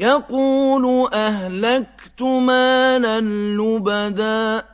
يَقُولُ أَهْلَكْتُ مَالًا لُّبَدًا